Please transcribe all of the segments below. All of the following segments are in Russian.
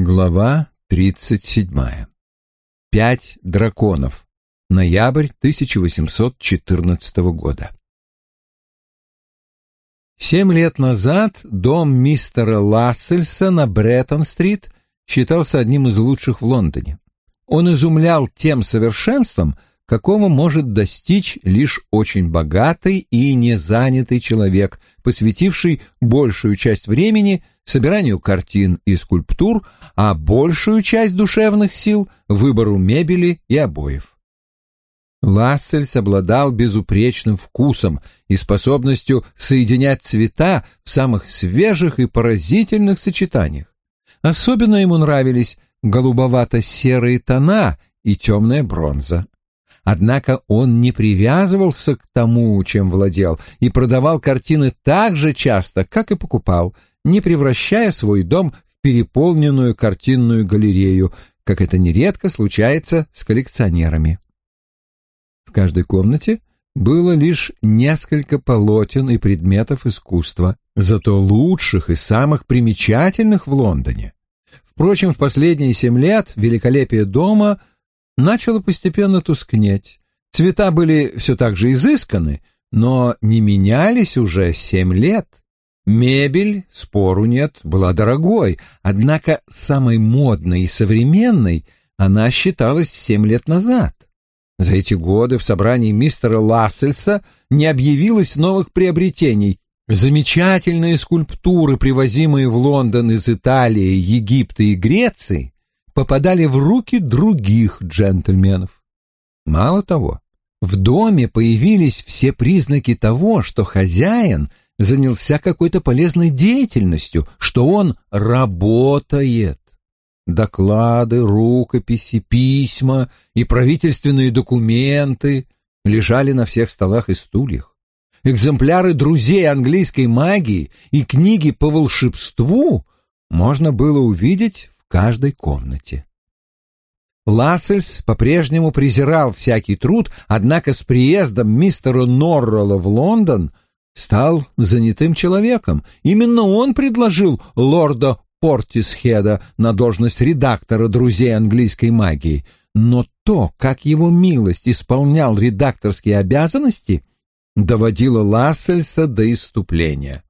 Глава 37. Пять драконов. Ноябрь 1814 года. Семь лет назад дом мистера Лассельса на Бреттон-стрит считался одним из лучших в Лондоне. Он изумлял тем совершенством, какого может достичь лишь очень богатый и незанятый человек, посвятивший большую часть времени собиранию картин и скульптур, а большую часть душевных сил — выбору мебели и обоев. Лассельс обладал безупречным вкусом и способностью соединять цвета в самых свежих и поразительных сочетаниях. Особенно ему нравились голубовато-серые тона и темная бронза. Однако он не привязывался к тому, чем владел, и продавал картины так же часто, как и покупал, не превращая свой дом в переполненную картинную галерею, как это нередко случается с коллекционерами. В каждой комнате было лишь несколько полотен и предметов искусства, зато лучших и самых примечательных в Лондоне. Впрочем, в последние семь лет великолепие дома – начало постепенно тускнеть. Цвета были все так же изысканы, но не менялись уже семь лет. Мебель, спору нет, была дорогой, однако самой модной и современной она считалась семь лет назад. За эти годы в собрании мистера Лассельса не объявилось новых приобретений. Замечательные скульптуры, привозимые в Лондон из Италии, Египта и Греции, попадали в руки других джентльменов. Мало того, в доме появились все признаки того, что хозяин занялся какой-то полезной деятельностью, что он работает. Доклады, рукописи, письма и правительственные документы лежали на всех столах и стульях. Экземпляры друзей английской магии и книги по волшебству можно было увидеть каждой комнате. Лассельс по-прежнему презирал всякий труд, однако с приездом мистера Норрелла в Лондон стал занятым человеком. Именно он предложил лорда Портисхеда на должность редактора «Друзей английской магии», но то, как его милость исполнял редакторские обязанности, доводило Лассельса до иступления.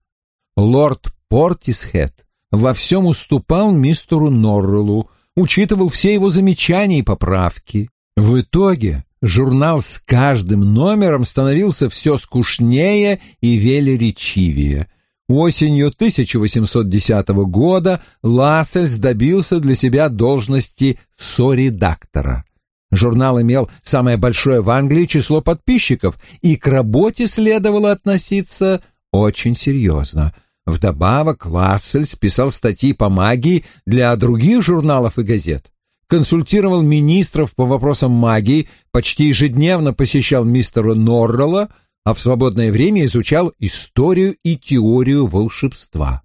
Лорд Портисхед во всем уступал мистеру Норреллу, учитывал все его замечания и поправки. В итоге журнал с каждым номером становился все скучнее и велеречивее. Осенью 1810 года Лассельс добился для себя должности соредактора. Журнал имел самое большое в Англии число подписчиков, и к работе следовало относиться очень серьезно – Вдобавок Лассельс писал статьи по магии для других журналов и газет, консультировал министров по вопросам магии, почти ежедневно посещал мистера Норрелла, а в свободное время изучал историю и теорию волшебства.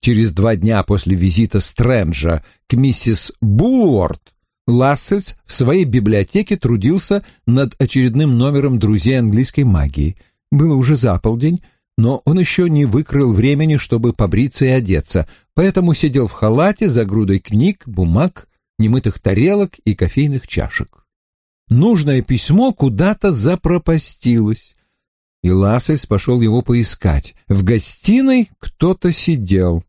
Через два дня после визита Стрэнджа к миссис Булуорд Лассельс в своей библиотеке трудился над очередным номером «Друзей английской магии». Было уже за полдень, но он еще не выкрыл времени, чтобы побриться и одеться, поэтому сидел в халате за грудой книг, бумаг, немытых тарелок и кофейных чашек. Нужное письмо куда-то запропастилось, и Лассельс пошел его поискать. В гостиной кто-то сидел.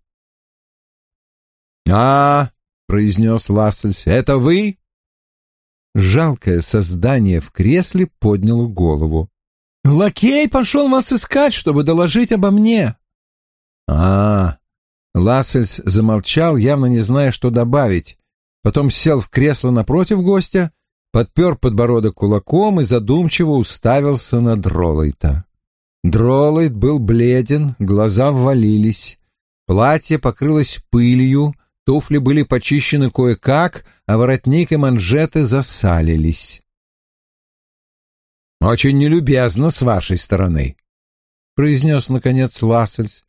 «А, — произнес Лассельс, — это вы?» Жалкое создание в кресле подняло голову. Лакей пошел вас искать, чтобы доложить обо мне. А, -а, -а. Лассельс замолчал, явно не зная, что добавить. Потом сел в кресло напротив гостя, подпер подбородок кулаком и задумчиво уставился на Дролайта. Дролайт был бледен, глаза ввалились, платье покрылось пылью, туфли были почищены кое-как, а воротник и манжеты засалились. «Очень нелюбезно с вашей стороны», — произнес, наконец, Лассельс.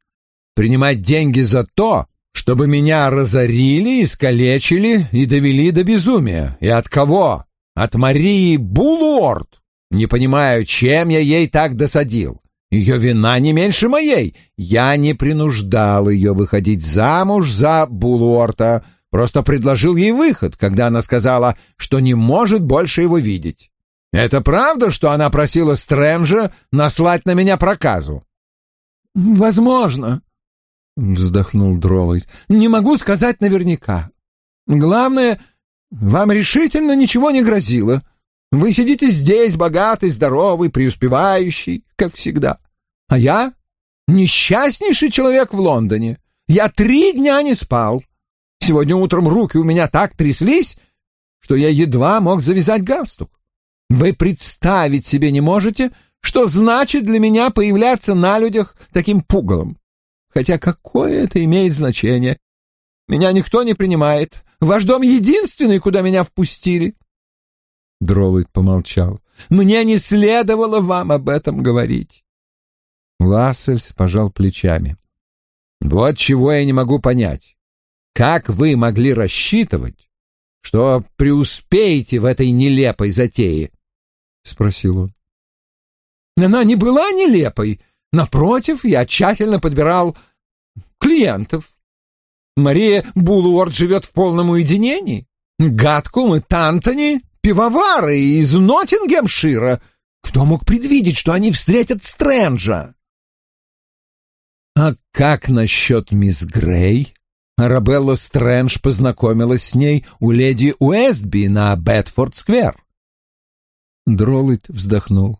«Принимать деньги за то, чтобы меня разорили, искалечили и довели до безумия. И от кого? От Марии Булуорд. Не понимаю, чем я ей так досадил. Ее вина не меньше моей. Я не принуждал ее выходить замуж за Булуорта, просто предложил ей выход, когда она сказала, что не может больше его видеть. Это правда, что она просила Стрэнджа наслать на меня проказу? Возможно, вздохнул Дроллойд. Не могу сказать наверняка. Главное, вам решительно ничего не грозило. Вы сидите здесь, богатый, здоровый, преуспевающий, как всегда. А я несчастнейший человек в Лондоне. Я три дня не спал. Сегодня утром руки у меня так тряслись, что я едва мог завязать галстук. Вы представить себе не можете, что значит для меня появляться на людях таким пугалом. Хотя какое это имеет значение? Меня никто не принимает. Ваш дом единственный, куда меня впустили. Дровид помолчал. «Мне не следовало вам об этом говорить». Лассельс пожал плечами. «Вот чего я не могу понять. Как вы могли рассчитывать, что преуспеете в этой нелепой затее?» — спросил он. «Она не была нелепой. Напротив, я тщательно подбирал клиентов. Мария Булуорд живет в полном уединении. Гадкум и Тантони пивовары из Ноттингемшира. Кто мог предвидеть, что они встретят Стрэнджа? А как насчет мисс Грей? Арабелла Стрэндж познакомилась с ней у леди Уэстби на Бетфорд-сквер. Дроллит вздохнул.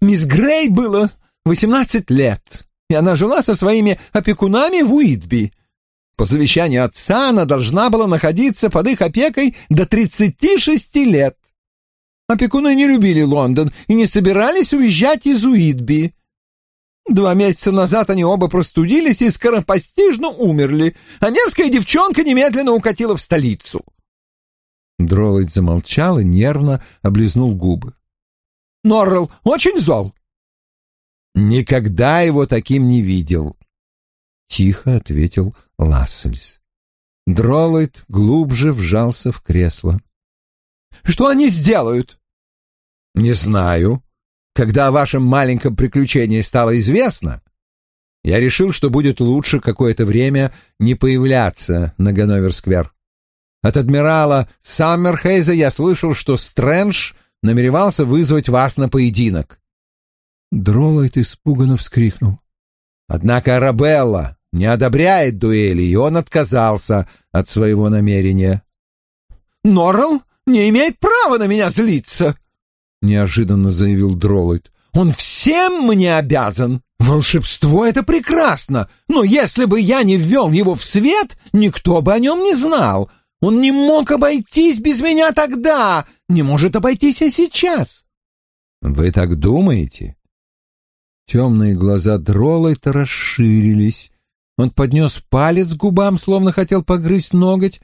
Мисс Грей было восемнадцать лет, и она жила со своими опекунами в Уитби. По завещанию отца она должна была находиться под их опекой до 36 лет. Опекуны не любили Лондон и не собирались уезжать из Уитби. Два месяца назад они оба простудились и скоропостижно умерли, а нервская девчонка немедленно укатила в столицу. Дроллойд замолчал и нервно облизнул губы. «Норрелл очень зол?» «Никогда его таким не видел», — тихо ответил Лассельс. Дроллойд глубже вжался в кресло. «Что они сделают?» «Не знаю. Когда о вашем маленьком приключении стало известно, я решил, что будет лучше какое-то время не появляться на Ганновер-сквер. От адмирала Саммерхейза я слышал, что Стрэндж намеревался вызвать вас на поединок». Дроллойд испуганно вскрикнул. «Однако Арабелла не одобряет дуэли, и он отказался от своего намерения. «Норрелл не имеет права на меня злиться!» — неожиданно заявил Дроллойд. «Он всем мне обязан! Волшебство — это прекрасно, но если бы я не ввел его в свет, никто бы о нем не знал. Он не мог обойтись без меня тогда, не может обойтись и сейчас». «Вы так думаете?» Темные глаза Дроллойта расширились, он поднес палец к губам, словно хотел погрызть ноготь,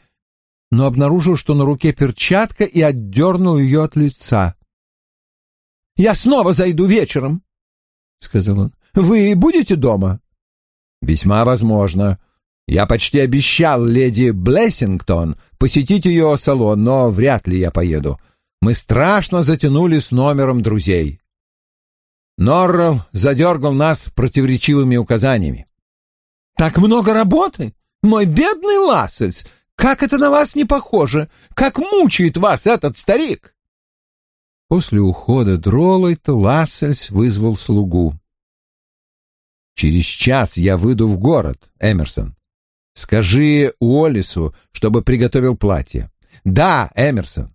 но обнаружил, что на руке перчатка, и отдернул ее от лица. «Я снова зайду вечером», — сказал он. «Вы будете дома?» «Весьма возможно. Я почти обещал леди Блессингтон посетить ее салон, но вряд ли я поеду. Мы страшно затянули с номером друзей». Норрелл задергал нас противоречивыми указаниями. Так много работы? Мой бедный Лассельс, как это на вас не похоже? Как мучает вас этот старик?» После ухода Дроллайта Лассельс вызвал слугу. «Через час я выйду в город, Эмерсон. Скажи Уоллису, чтобы приготовил платье. Да, Эмерсон.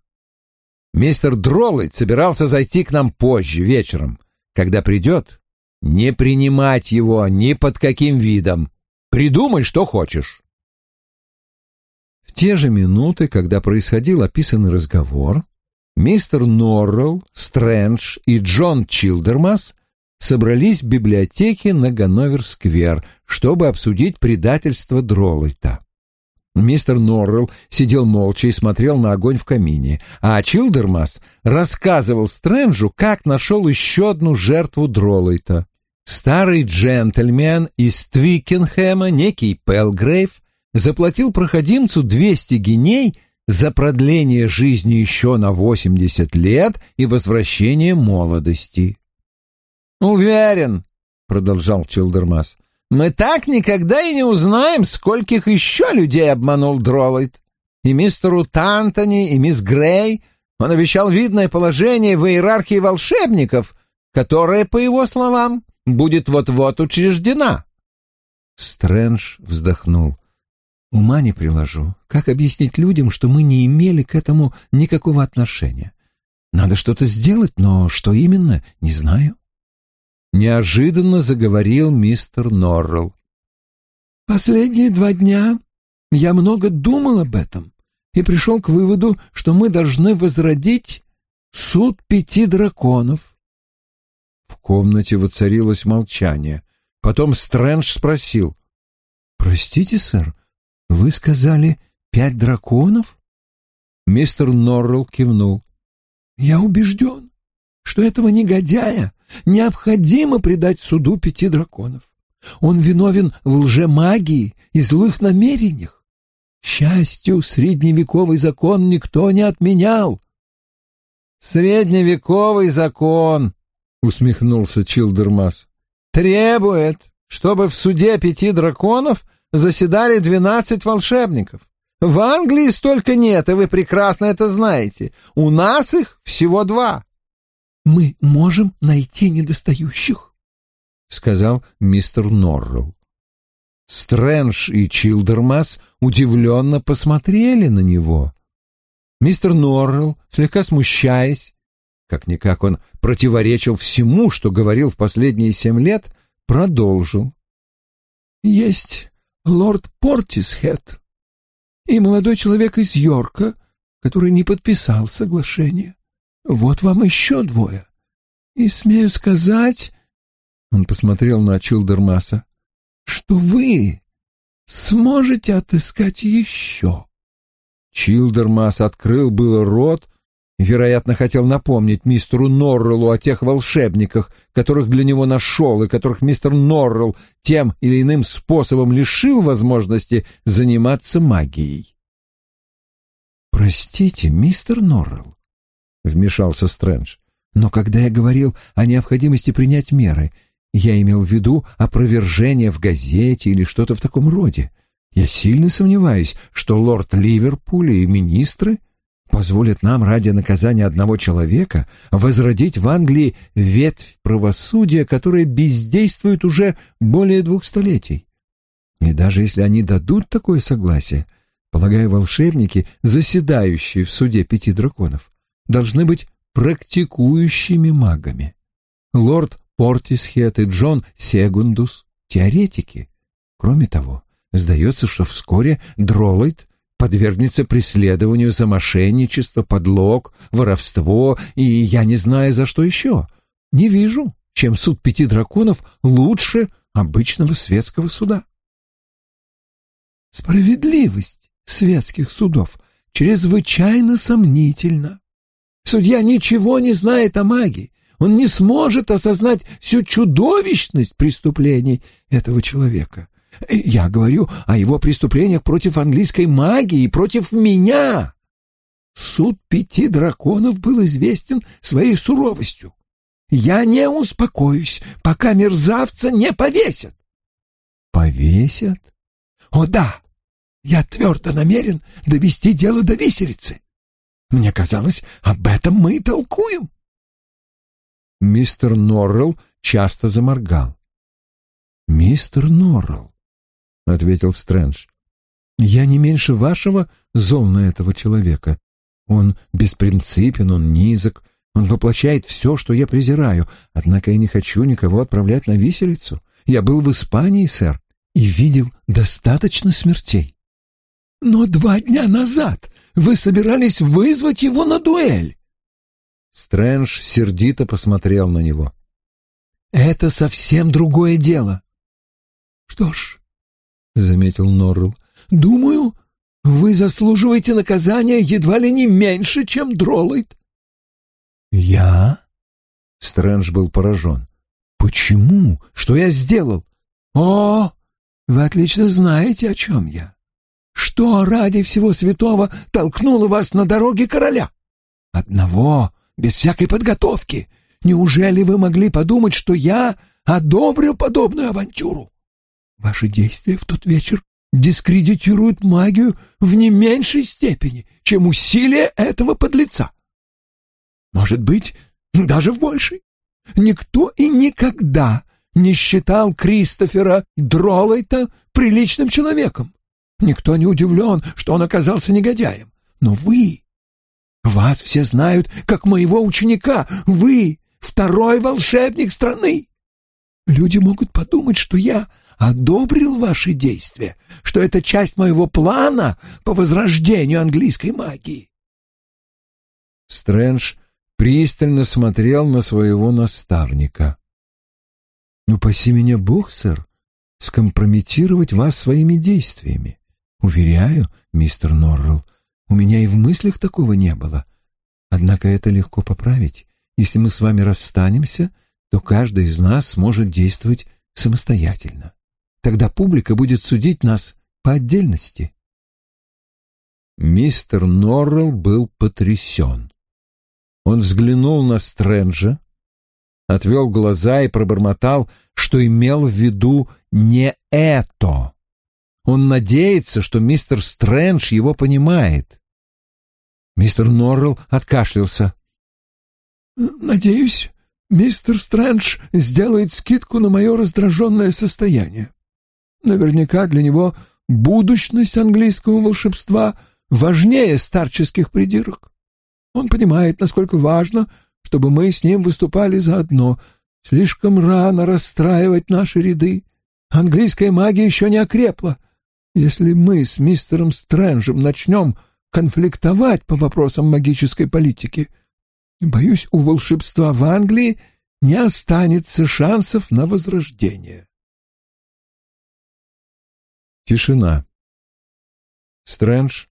Мистер Дроллайт собирался зайти к нам позже, вечером. Когда придет, не принимать его ни под каким видом. Придумай, что хочешь. В те же минуты, когда происходил описанный разговор, мистер Норрелл, Стрэндж и Джон Чилдермас собрались в библиотеке на Ганновер-сквер, чтобы обсудить предательство Дроллайта. Мистер Норрелл сидел молча и смотрел на огонь в камине, а Чилдермас рассказывал Стрэнджу, как нашел еще одну жертву Дроллайта. Старый джентльмен из Твикенхэма, некий Пелгрейв, заплатил проходимцу 200 гиней за продление жизни еще на 80 лет и возвращение молодости. Уверен, продолжал Чилдермас. Мы так никогда и не узнаем, скольких еще людей обманул Дроллайт. И мистеру Тантони, и мисс Грей. Он обещал видное положение в иерархии волшебников, которое, по его словам, будет вот-вот учреждена. Стрэндж вздохнул. Ума не приложу. Как объяснить людям, что мы не имели к этому никакого отношения? Надо что-то сделать, но что именно, не знаю. Неожиданно заговорил мистер Норрелл. Последние два дня я много думал об этом и пришел к выводу, что мы должны возродить суд пяти драконов. В комнате воцарилось молчание. Потом Стрэндж спросил. «Простите, сэр, вы сказали пять драконов?» Мистер Норрелл кивнул. «Я убежден, что этого негодяя необходимо предать суду пяти драконов. Он виновен в лжемагии и злых намерениях. Счастью, средневековый закон никто не отменял. «Средневековый закон», — усмехнулся Чилдермас, — «требует, чтобы в суде пяти драконов заседали двенадцать волшебников. В Англии столько нет, и вы прекрасно это знаете. У нас их всего два мы можем найти недостающих», — сказал мистер Норрелл. Стрэндж и Чилдермас удивленно посмотрели на него. Мистер Норрелл, слегка смущаясь, как-никак он противоречил всему, что говорил в последние семь лет, продолжил. «Есть лорд Портисхед и молодой человек из Йорка, который не подписал соглашение. Вот вам еще двое. И смею сказать, он посмотрел на Чилдермаса, что вы сможете отыскать еще. Чилдермас открыл было рот вероятно, хотел напомнить мистеру Норреллу о тех волшебниках, которых для него нашел и которых мистер Норрелл тем или иным способом лишил возможности заниматься магией. «Простите, мистер Норрелл, — вмешался Стрэндж. «Но когда я говорил о необходимости принять меры, я имел в виду опровержение в газете или что-то в таком роде. Я сильно сомневаюсь, что лорд Ливерпуль и министры позволят нам ради наказания одного человека возродить в Англии ветвь правосудия, которая бездействует уже более двух столетий. И даже если они дадут такое согласие, полагаю, волшебники, заседающие в суде пяти драконов, должны быть практикующими магами. Лорд Портисхет и Джон Сегундус — теоретики. Кроме того, сдается, что вскоре Дроллайт подвергнется преследованию за мошенничество, подлог, воровство и я не знаю за что еще. Не вижу, чем суд пяти драконов лучше обычного светского суда. Справедливость светских судов чрезвычайно сомнительна. Судья ничего не знает о магии. Он не сможет осознать всю чудовищность преступлений этого человека. Я говорю о его преступлениях против английской магии и против меня. Суд пяти драконов был известен своей суровостью. Я не успокоюсь, пока мерзавца не повесят. Повесят? О да, я твердо намерен довести дело до виселицы. Мне казалось, об этом мы и толкуем. Мистер Норрелл часто заморгал. «Мистер Норрелл», — ответил Стрэндж, — «я не меньше вашего зол на этого человека. Он беспринципен, он низок, он воплощает все, что я презираю, однако я не хочу никого отправлять на виселицу. Я был в Испании, сэр, и видел достаточно смертей. Но два дня назад вы собирались вызвать его на дуэль. Стрэндж сердито посмотрел на него. Это совсем другое дело. Что ж, заметил Норрелл, думаю, вы заслуживаете наказания едва ли не меньше, чем Дроллайт. Я? Стрэндж был поражен. Почему? Что я сделал? О, вы отлично знаете, о чем я. Что ради всего святого толкнуло вас на дороге короля? Одного, без всякой подготовки. Неужели вы могли подумать, что я одобрил подобную авантюру? Ваши действия в тот вечер дискредитируют магию в не меньшей степени, чем усилия этого подлеца. Может быть, даже в большей. Никто и никогда не считал Кристофера Дролайта приличным человеком. Никто не удивлен, что он оказался негодяем. Но вы... Вас все знают, как моего ученика. Вы — второй волшебник страны. Люди могут подумать, что я одобрил ваши действия, что это часть моего плана по возрождению английской магии. Стрэндж пристально смотрел на своего наставника. «Ну, паси меня Бог, сэр, скомпрометировать вас своими действиями. Уверяю, мистер Норрелл, у меня и в мыслях такого не было. Однако это легко поправить. Если мы с вами расстанемся, то каждый из нас сможет действовать самостоятельно. Тогда публика будет судить нас по отдельности. Мистер Норрелл был потрясен. Он взглянул на Стрэнджа, отвел глаза и пробормотал, что имел в виду не это. Он надеется, что мистер Стрэндж его понимает. Мистер Норрелл откашлялся. «Надеюсь, мистер Стрэндж сделает скидку на мое раздраженное состояние. Наверняка для него будущность английского волшебства важнее старческих придирок. Он понимает, насколько важно, чтобы мы с ним выступали заодно. Слишком рано расстраивать наши ряды. Английская магия еще не окрепла. Если мы с мистером Стрэнджем начнем конфликтовать по вопросам магической политики, боюсь, у волшебства в Англии не останется шансов на возрождение. Тишина. Стрэндж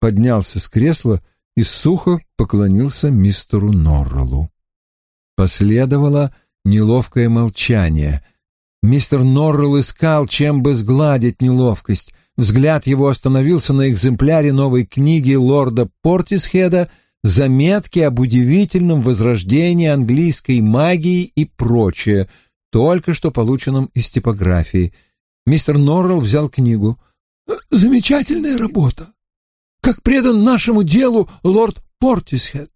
поднялся с кресла и сухо поклонился мистеру Норреллу. Последовало неловкое молчание. Мистер Норрелл искал, чем бы сгладить неловкость. Взгляд его остановился на экземпляре новой книги лорда Портисхеда «Заметки об удивительном возрождении английской магии и прочее», только что полученном из типографии. Мистер Норрелл взял книгу. «Замечательная работа как предан нашему делу лорд Портисхед.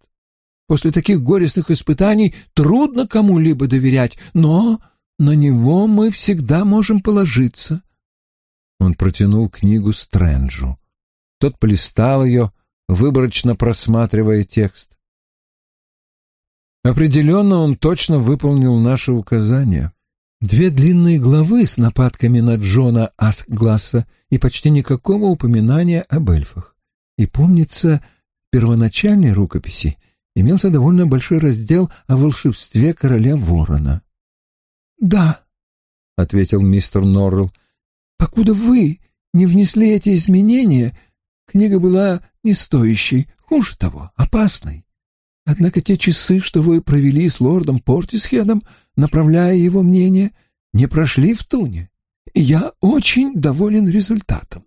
После таких горестных испытаний трудно кому-либо доверять, но на него мы всегда можем положиться. Он протянул книгу Стрэнджу. Тот полистал ее, выборочно просматривая текст. Определенно он точно выполнил наши указания. Две длинные главы с нападками на Джона Асгласса и почти никакого упоминания об эльфах. И помнится, в первоначальной рукописи имелся довольно большой раздел о волшебстве короля ворона. «Да», — ответил мистер Норрелл, — «покуда вы не внесли эти изменения, книга была не стоящей, хуже того, опасной. Однако те часы, что вы провели с лордом Портисхедом, направляя его мнение, не прошли в туне, и я очень доволен результатом.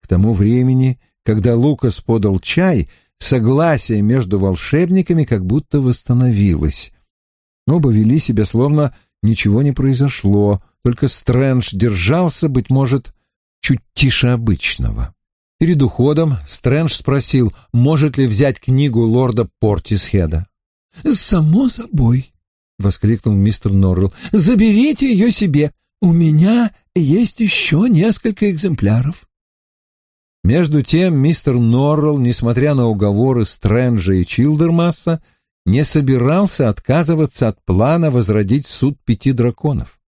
К тому времени, когда Лукас подал чай, согласие между волшебниками как будто восстановилось. Оба вели себя словно ничего не произошло, только Стрэндж держался, быть может, чуть тише обычного. Перед уходом Стрэндж спросил, может ли взять книгу лорда Портисхеда. «Само собой», — воскликнул мистер Норрелл, — «заберите ее себе. У меня есть еще несколько экземпляров». Между тем мистер Норрелл, несмотря на уговоры Стрэнджа и Чилдермасса, не собирался отказываться от плана возродить суд пяти драконов.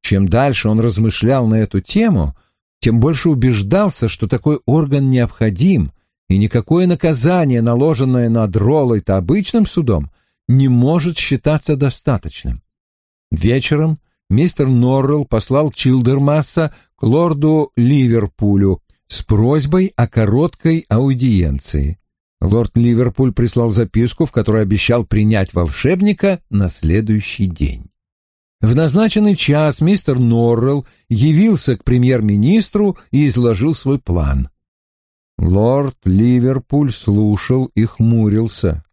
Чем дальше он размышлял на эту тему, тем больше убеждался, что такой орган необходим, и никакое наказание, наложенное на Дроллайта обычным судом, не может считаться достаточным. Вечером мистер Норрелл послал Чилдермасса к лорду Ливерпулю с просьбой о короткой аудиенции. Лорд Ливерпуль прислал записку, в которой обещал принять волшебника на следующий день. В назначенный час мистер Норрелл явился к премьер-министру и изложил свой план. Лорд Ливерпуль слушал и хмурился.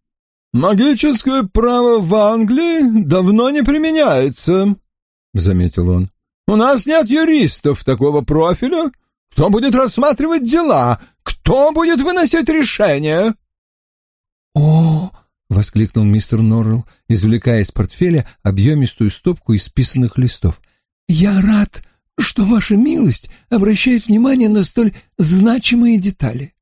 «Магическое право в Англии давно не применяется», — заметил он. «У нас нет юристов такого профиля. Кто будет рассматривать дела? Кто будет выносить решения?» «О!» — воскликнул мистер Норрелл, извлекая из портфеля объемистую стопку исписанных листов. «Я рад, что ваша милость обращает внимание на столь значимые детали.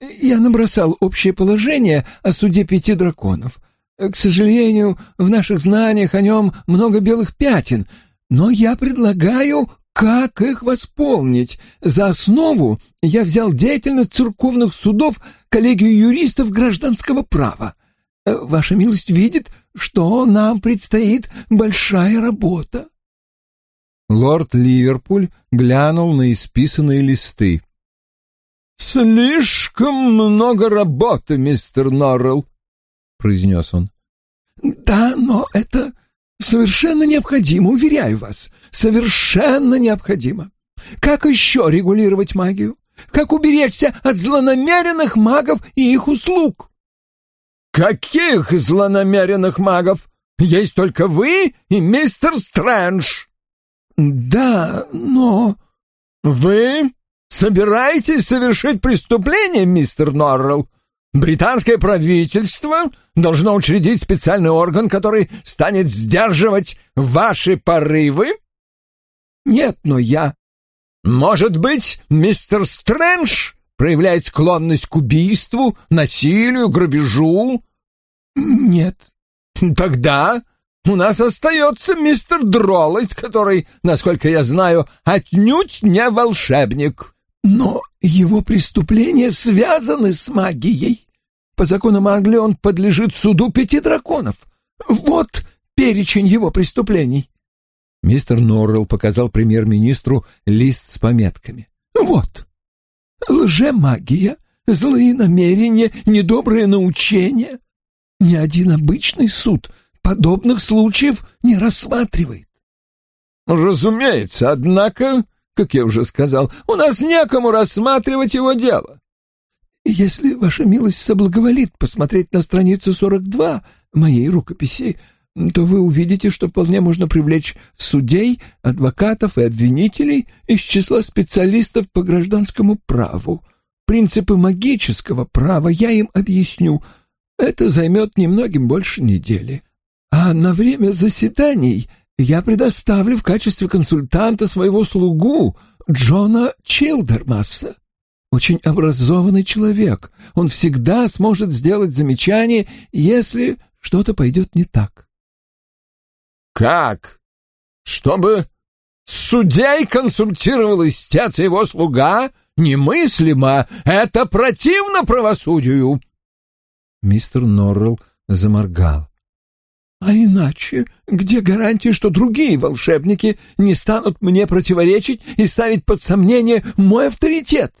Я набросал общее положение о суде пяти драконов. К сожалению, в наших знаниях о нем много белых пятен, но я предлагаю, как их восполнить. За основу я взял деятельность церковных судов коллегию юристов гражданского права. Ваша милость видит, что нам предстоит большая работа. Лорд Ливерпуль глянул на исписанные листы. «Слишком много работы, мистер Норрелл», — произнес он. «Да, но это совершенно необходимо, уверяю вас, совершенно необходимо. Как еще регулировать магию? Как уберечься от злонамеренных магов и их услуг?» «Каких злонамеренных магов? Есть только вы и мистер Стрэндж!» «Да, но...» «Вы собираетесь совершить преступление, мистер Норрелл? Британское правительство должно учредить специальный орган, который станет сдерживать ваши порывы?» «Нет, но я...» «Может быть, мистер Стрэндж проявляет склонность к убийству, насилию, грабежу?» «Нет». «Тогда у нас остается мистер Дроллайт, который, насколько я знаю, отнюдь не волшебник. Но его преступления связаны с магией. По законам Англии он подлежит суду пяти драконов. Вот перечень его преступлений. Мистер Норрелл показал премьер-министру лист с пометками. Вот. Лжемагия, злые намерения, недобрые научения. Ни один обычный суд — подобных случаев не рассматривает. Разумеется, однако, как я уже сказал, у нас некому рассматривать его дело. Если ваша милость соблаговолит посмотреть на страницу 42 моей рукописи, то вы увидите, что вполне можно привлечь судей, адвокатов и обвинителей из числа специалистов по гражданскому праву. Принципы магического права я им объясню. Это займет немногим больше недели. А на время заседаний я предоставлю в качестве консультанта своего слугу Джона Чилдермасса. Очень образованный человек. Он всегда сможет сделать замечание, если что-то пойдет не так. Как? Чтобы судей консультировал истец и его слуга? Немыслимо! Это противно правосудию!» Мистер Норрелл заморгал. А иначе, где гарантия, что другие волшебники не станут мне противоречить и ставить под сомнение мой авторитет?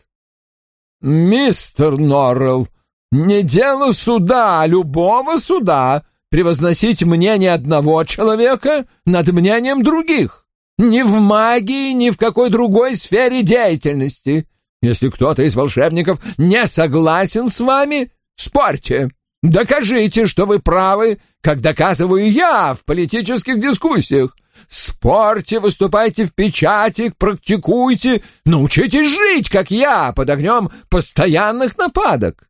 Мистер Норрелл, не дело суда, а любого суда превозносить мнение одного человека над мнением других. Ни в магии, ни в какой другой сфере деятельности. Если кто-то из волшебников не согласен с вами, спорьте. Докажите, что вы правы, как доказываю я в политических дискуссиях. Спорьте, выступайте в печати, практикуйте, научитесь жить, как я, под огнем постоянных нападок.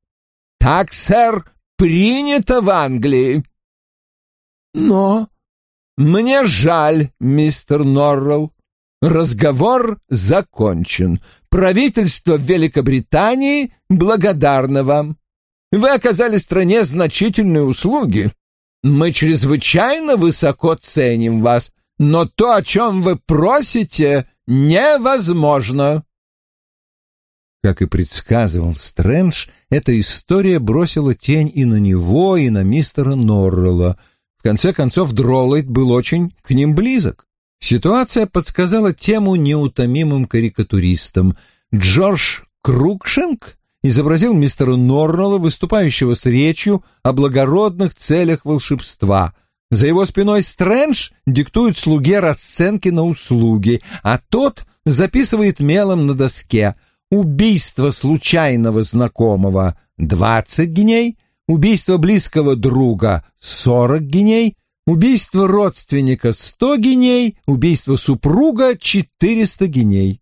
Так, сэр, принято в Англии. Но мне жаль, мистер Норрелл. Разговор закончен. Правительство Великобритании благодарно вам. Вы оказали стране значительные услуги. Мы чрезвычайно высоко ценим вас, но то, о чем вы просите, невозможно». Как и предсказывал Стрэндж, эта история бросила тень и на него, и на мистера Норрелла. В конце концов, Дроллайт был очень к ним близок. Ситуация подсказала тему неутомимым карикатуристам. Джордж Крукшенк изобразил мистера Норрелла, выступающего с речью о благородных целях волшебства. За его спиной Стрэндж диктует слуге расценки на услуги, а тот записывает мелом на доске «Убийство случайного знакомого — двадцать гней», убийство близкого друга — 40 гиней, убийство родственника — 100 гиней, убийство супруга — 400 гиней.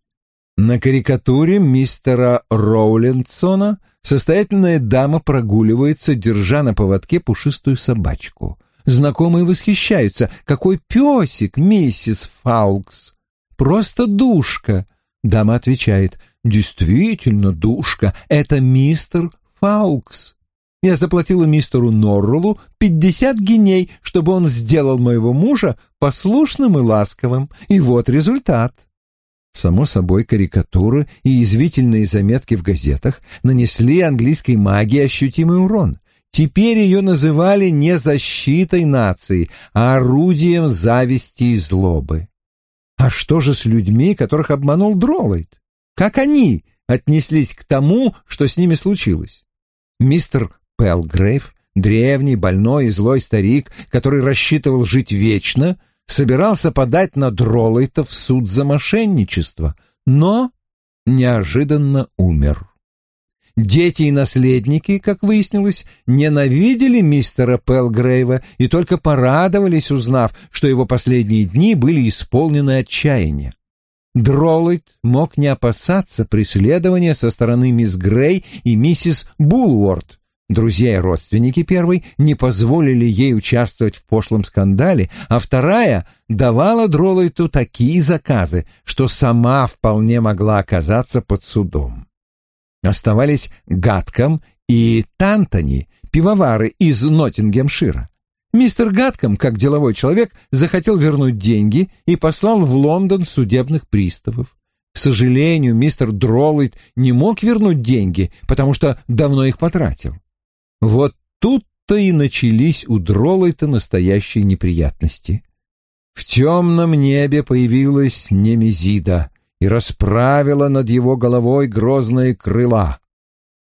На карикатуре мистера Роулинсона состоятельная дама прогуливается, держа на поводке пушистую собачку. Знакомые восхищаются. «Какой песик, миссис Фаукс!» «Просто душка!» Дама отвечает. «Действительно, душка, это мистер Фаукс. Я заплатила мистеру Норреллу пятьдесят гиней, чтобы он сделал моего мужа послушным и ласковым. И вот результат». Само собой, карикатуры и язвительные заметки в газетах нанесли английской магии ощутимый урон. Теперь ее называли не защитой нации, а орудием зависти и злобы. А что же с людьми, которых обманул Дроллайт? Как они отнеслись к тому, что с ними случилось? Мистер Пелгрейв, древний, больной и злой старик, который рассчитывал жить вечно, собирался подать на Дроллайта в суд за мошенничество, но неожиданно умер. Дети и наследники, как выяснилось, ненавидели мистера Пелгрейва и только порадовались, узнав, что его последние дни были исполнены отчаяния. Дроллайт мог не опасаться преследования со стороны мисс Грей и миссис Булворд. Друзья и родственники первой не позволили ей участвовать в пошлом скандале, а вторая давала Дроллайту такие заказы, что сама вполне могла оказаться под судом. Оставались Гатком и Тантони, пивовары из Ноттингемшира. Мистер Гатком, как деловой человек, захотел вернуть деньги и послал в Лондон судебных приставов. К сожалению, мистер Дроллайт не мог вернуть деньги, потому что давно их потратил. Вот тут-то и начались у Дроллайта настоящие неприятности. В темном небе появилась Немезида и расправила над его головой грозные крыла.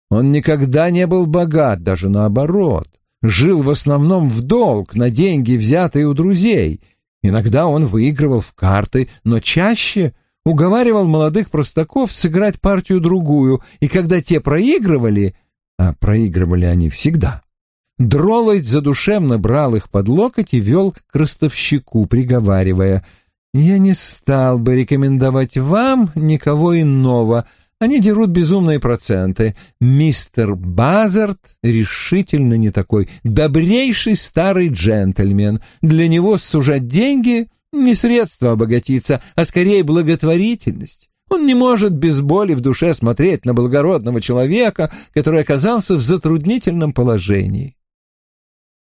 Он никогда не был богат, даже наоборот. Жил в основном в долг, на деньги, взятые у друзей. Иногда он выигрывал в карты, но чаще уговаривал молодых простаков сыграть партию-другую, и когда те проигрывали, а проигрывали они всегда, Дроллайт задушевно брал их под локоть и вел к ростовщику, приговаривая — я не стал бы рекомендовать вам никого иного. Они дерут безумные проценты. Мистер Базард решительно не такой. Добрейший старый джентльмен. Для него сужать деньги — не средство обогатиться, а скорее благотворительность. Он не может без боли в душе смотреть на благородного человека, который оказался в затруднительном положении.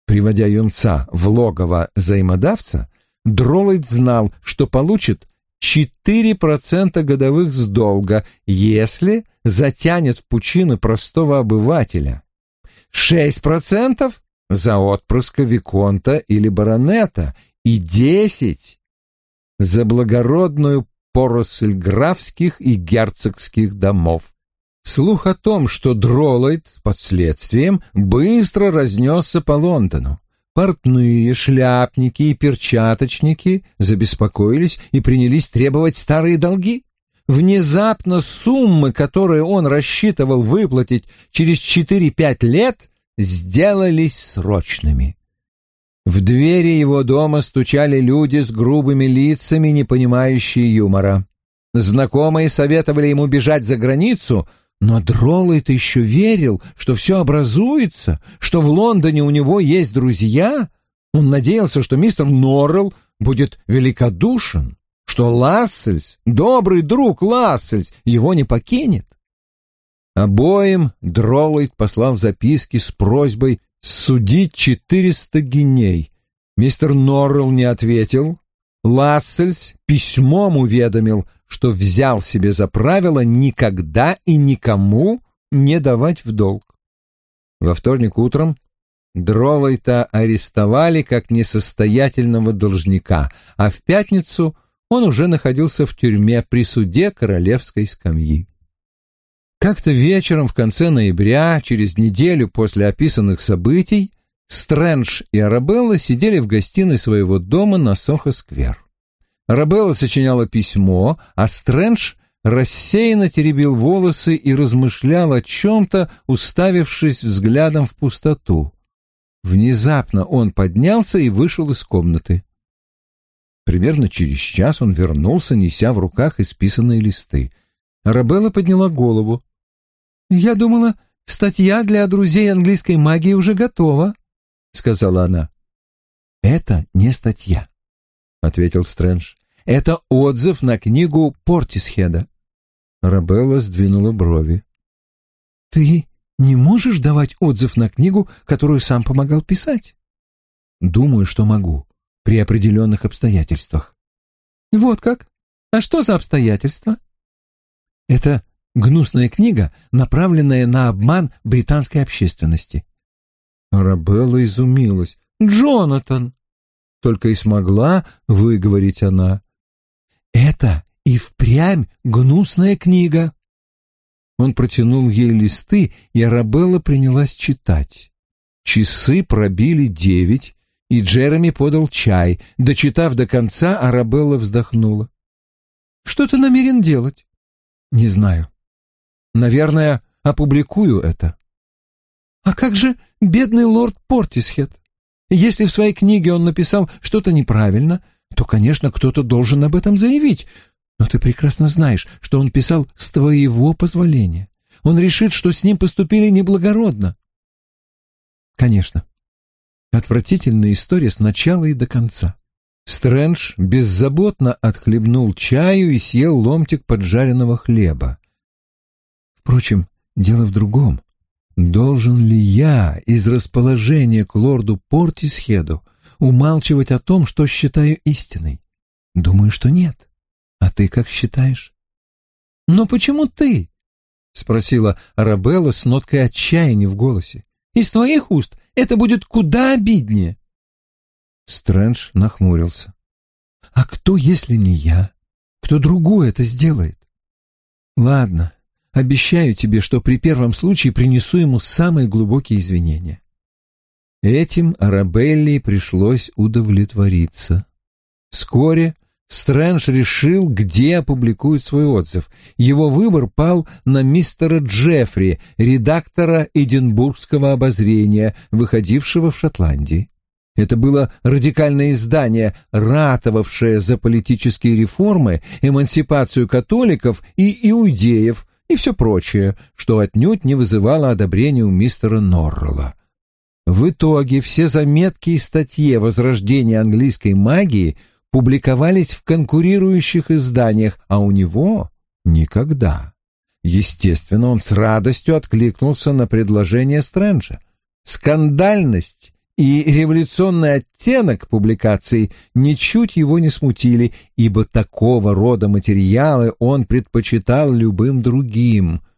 Приводя юнца в логово взаимодавца, Дроллайт знал, что получит 4% годовых с долга, если затянет в пучины простого обывателя. 6% за отпрыска виконта или баронета и 10% за благородную поросль графских и герцогских домов. Слух о том, что Дроллайт под следствием быстро разнесся по Лондону. Портные, шляпники и перчаточники забеспокоились и принялись требовать старые долги. Внезапно суммы, которые он рассчитывал выплатить через 4-5 лет, сделались срочными. В двери его дома стучали люди с грубыми лицами, не понимающие юмора. Знакомые советовали ему бежать за границу — но Дроллайт еще верил, что все образуется, что в Лондоне у него есть друзья. Он надеялся, что мистер Норрелл будет великодушен, что Лассельс, добрый друг Лассельс, его не покинет. Обоим Дроллайт послал записки с просьбой ссудить четыреста гиней. Мистер Норрелл не ответил. Лассельс письмом уведомил, что взял себе за правило никогда и никому не давать в долг. Во вторник утром Дролайта арестовали как несостоятельного должника, а в пятницу он уже находился в тюрьме при суде королевской скамьи. Как-то вечером в конце ноября, через неделю после описанных событий, Стрэндж и Арабелла сидели в гостиной своего дома на Сохо-сквер. Рабелла сочиняла письмо, а Стрэндж рассеянно теребил волосы и размышлял о чем-то, уставившись взглядом в пустоту. Внезапно он поднялся и вышел из комнаты. Примерно через час он вернулся, неся в руках исписанные листы. Арабелла подняла голову. «Я думала, статья для друзей английской магии уже готова», — сказала она. «Это не статья», — ответил Стрэндж. «Это отзыв на книгу Портисхеда». Арабелла сдвинула брови. «Ты не можешь давать отзыв на книгу, которую сам помогал писать?» «Думаю, что могу, при определенных обстоятельствах». «Вот как? А что за обстоятельства?» «Это гнусная книга, направленная на обман британской общественности». Арабелла изумилась. «Джонатан!» Только и смогла выговорить она. «Это и впрямь гнусная книга!» Он протянул ей листы, и Арабелла принялась читать. Часы пробили девять, и Джереми подал чай. Дочитав до конца, Арабелла вздохнула. «Что ты намерен делать?» «Не знаю. Наверное, опубликую это». «А как же бедный лорд Портисхед? Если в своей книге он написал что-то неправильно, то, конечно, кто-то должен об этом заявить. Но ты прекрасно знаешь, что он писал с твоего позволения. Он решит, что с ним поступили неблагородно. Конечно. Отвратительная история с начала и до конца. Стрэндж беззаботно отхлебнул чаю и съел ломтик поджаренного хлеба. Впрочем, дело в другом. Должен ли я из расположения к лорду Портисхеду умалчивать о том, что считаю истиной? Думаю, что нет. А ты как считаешь? Но почему ты? Спросила Арабелла с ноткой отчаяния в голосе. Из твоих уст это будет куда обиднее. Стрэндж нахмурился. А кто, если не я? Кто другой это сделает? Ладно, обещаю тебе, что при первом случае принесу ему самые глубокие извинения. Этим Арабелле пришлось удовлетвориться. Вскоре Стрэндж решил, где опубликует свой отзыв. Его выбор пал на мистера Джеффри, редактора Эдинбургского обозрения, выходившего в Шотландии. Это было радикальное издание, ратовавшее за политические реформы, эмансипацию католиков и иудеев и все прочее, что отнюдь не вызывало одобрения у мистера Норрелла. В итоге все заметки и статьи о возрождении английской магии – публиковались в конкурирующих изданиях, а у него никогда. Естественно, он с радостью откликнулся на предложение Стрэнджа. Скандальность и революционный оттенок публикаций ничуть его не смутили, ибо такого рода материалы он предпочитал любым другим —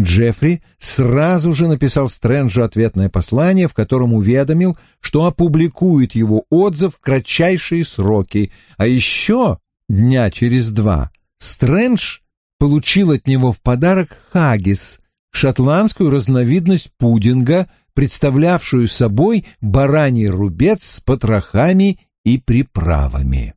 Джеффри сразу же написал Стрэнджу ответное послание, в котором уведомил, что опубликует его отзыв в кратчайшие сроки, а еще дня через два Стрэндж получил от него в подарок хагис, шотландскую разновидность пудинга, представлявшую собой бараний рубец с потрохами и приправами.